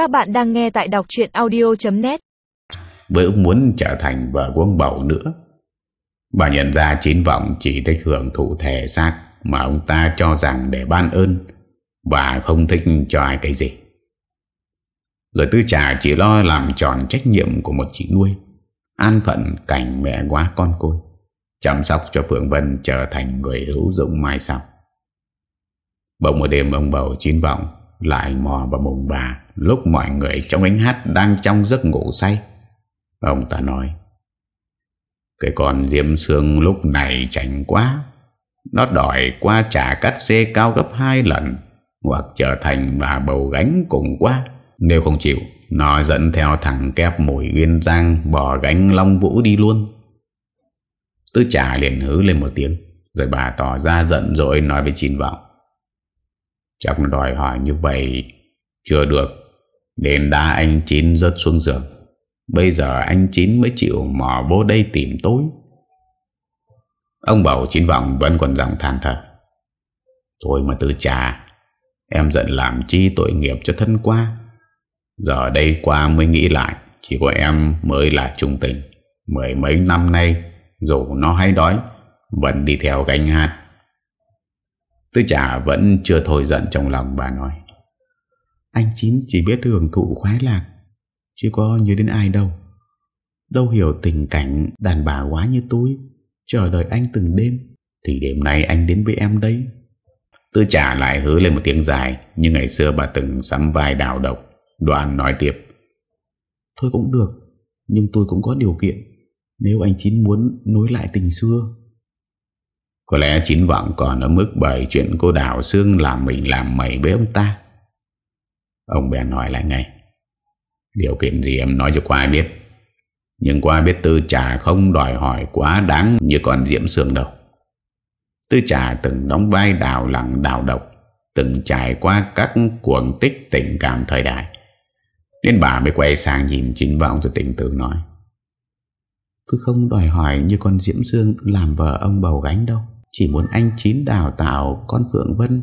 Các bạn đang nghe tại đọc chuyện audio.net Với ước muốn trở thành vợ của ông Bậu nữa. Bà nhận ra chín vọng chỉ thích hưởng thụ thể xác Mà ông ta cho rằng để ban ơn. Và không thích cho ai cái gì. Người tư trả chỉ lo làm tròn trách nhiệm của một chị nuôi. An phận cảnh mẹ quá con côi. Chăm sóc cho Phượng Vân trở thành người hữu dụng mai sau. Bỗng một đêm ông bầu chín vọng. Lại mò vào mùng bà, Lúc mọi người trong ánh hát Đang trong giấc ngủ say. Ông ta nói, Cái con diêm xương lúc này chảnh quá. Nó đòi qua trả cắt xê cao gấp hai lần, Hoặc trở thành bà bầu gánh cùng qua Nếu không chịu, Nó dẫn theo thằng kép mùi uyên giang Bỏ gánh long vũ đi luôn. Tư trả liền hứ lên một tiếng, Rồi bà tỏ ra giận rồi nói với chín vọng Chắc nó đòi hỏi như vậy Chưa được. Nên đã anh Chín rớt xuống giường. Bây giờ anh Chín mới chịu mò vô đây tìm tôi. Ông bảo Chín vọng vẫn còn giọng than thở. Thôi mà tư trà Em giận làm chi tội nghiệp cho thân qua. Giờ đây qua mới nghĩ lại, Chỉ có em mới là trung tình. Mười mấy năm nay, Dù nó hay đói, Vẫn đi theo gánh hát. Tư trả vẫn chưa thôi giận trong lòng bà nói. Anh Chín chỉ biết hưởng thụ khoái lạc, Chứ có nhớ đến ai đâu. Đâu hiểu tình cảnh đàn bà quá như tôi Chờ đợi anh từng đêm, Thì đêm nay anh đến với em đây Tư trả lại hứa lên một tiếng dài, Như ngày xưa bà từng sắm vai đào độc. Đoàn nói tiếp. Thôi cũng được, Nhưng tôi cũng có điều kiện. Nếu anh Chín muốn nối lại tình xưa có lẽ chín vọng còn ở mức bởi chuyện cô Đào Sương làm mình làm mày với ông ta. Ông bèn hỏi lại ngay. Điều kiện gì em nói cho qua biết. Nhưng qua biết tư trả không đòi hỏi quá đáng như con Diễm Sương đâu. Tư trả từng đóng vai đào lặng đào độc, từng trải qua các cuồng tích tình cảm thời đại. Nên bà mới quay sang nhìn chính vọng rồi tình tự nói. Tôi không đòi hỏi như con Diễm Sương làm vợ ông bầu gánh đâu. Chỉ muốn anh Chín đào tạo con Phượng Vân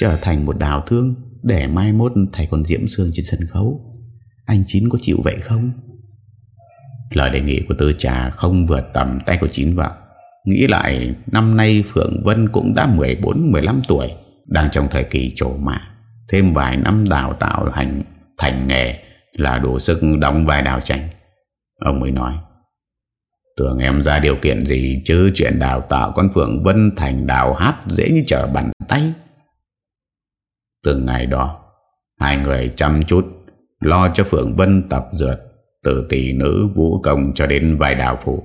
trở thành một đào thương để mai mốt thầy con Diễm Sương trên sân khấu. Anh Chín có chịu vậy không? Lời đề nghị của tư trà không vượt tầm tay của Chín vọng. Nghĩ lại năm nay Phượng Vân cũng đã 14-15 tuổi, đang trong thời kỳ trổ mạ. Thêm vài năm đào tạo hành thành nghề là đủ sức đóng vai đào tranh. Ông mới nói. Tưởng em ra điều kiện gì chứ chuyện đào tạo con Phượng Vân thành đào hát dễ như trở bàn tay. Từ ngày đó, hai người chăm chút lo cho Phượng Vân tập dượt từ tỷ nữ vũ công cho đến vai đào phụ.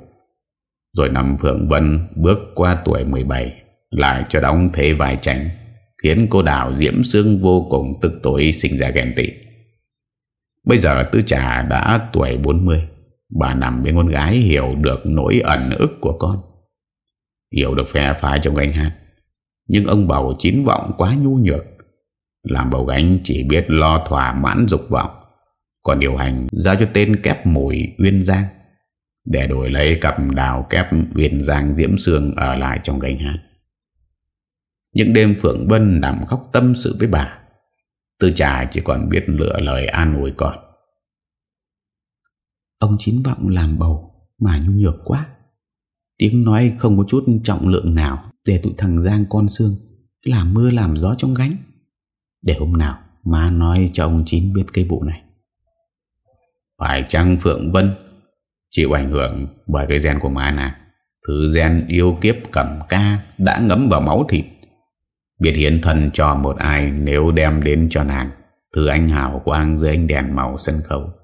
Rồi năm Phượng Vân bước qua tuổi 17 lại cho đóng thế vai tránh khiến cô đào diễm xương vô cùng tức tối sinh ra ghen tị. Bây giờ tư trà đã tuổi 40 Bà nằm bên con gái hiểu được nỗi ẩn ức của con. Hiểu được phe phái trong gánh hát. Nhưng ông bầu chín vọng quá nhu nhược, Làm bầu gánh chỉ biết lo thỏa mãn dục vọng. Còn điều hành giao cho tên kép mùi Uyên Giang, Để đổi lấy cặp đào kép Uyên Giang Diễm Sương ở lại trong gánh hát. Những đêm Phượng Vân nằm khóc tâm sự với bà. Tư trà chỉ còn biết lựa lời an ủi con. Ông chín vọng làm bầu Mà nhu nhược quá. Tiếng nói không có chút trọng lượng nào, Để tụi thằng Giang con xương Làm mưa làm gió trong gánh. Để hôm nào má nói cho ông Chín biết cây vụ này. Phải chăng Phượng Vân Chịu ảnh hưởng bởi cái gen của má nàng? Thứ gen yêu kiếp cầm ca Đã ngấm vào máu thịt. Biết hiến thân cho một ai, Nếu đem đến cho nàng, Thứ anh hào quang dưới ánh đèn màu sân khấu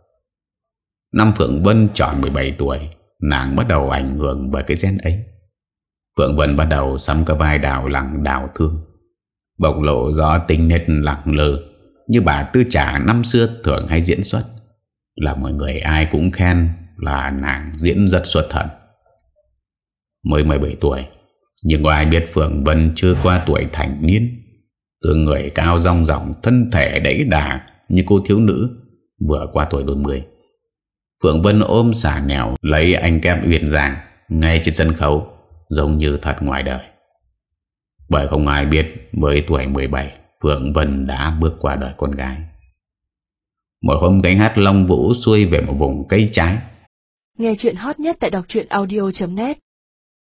Năm Phượng Vân tròn 17 tuổi, Nàng bắt đầu ảnh hưởng bởi cái gen ấy. Phượng Vân bắt đầu sắm cái vai đào lặng đào thương. Bộc lộ rõ tính nết lặng lơ, Như bà tư trả năm xưa thường hay diễn xuất. Là mọi người ai cũng khen là nàng diễn rất xuất thần. Mới 17 tuổi, Nhưng có ai biết Phượng Vân chưa qua tuổi thành niên? Từ người cao rong ròng, thân thể đẩy đà Như cô thiếu nữ, vừa qua tuổi đôi mươi. Phượng Vân ôm xả nèo Lấy anh kem uyển giang Ngay trên sân khấu, Giống như thật ngoài đời. Bởi không ai biết, Với tuổi 17 Phượng Vân đã bước qua đời con gái. Một hôm cánh hát long vũ xuôi về một vùng cây trái. Nghe chuyện hot nhất tại đọc truyện audio.net